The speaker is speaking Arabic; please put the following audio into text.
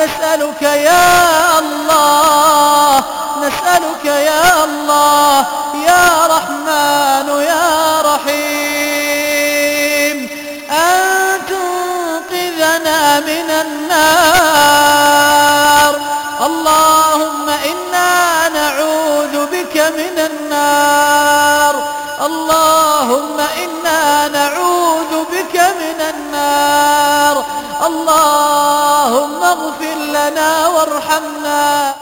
نسألك يا الله نسألك يا الله يا رحمن يا رحيم أن تنقذنا من النار. اللهم إنا نعوذ بك من النار. اللهم إنا نعوذ بك من النار. اللهم اغفر لنا وارحمنا.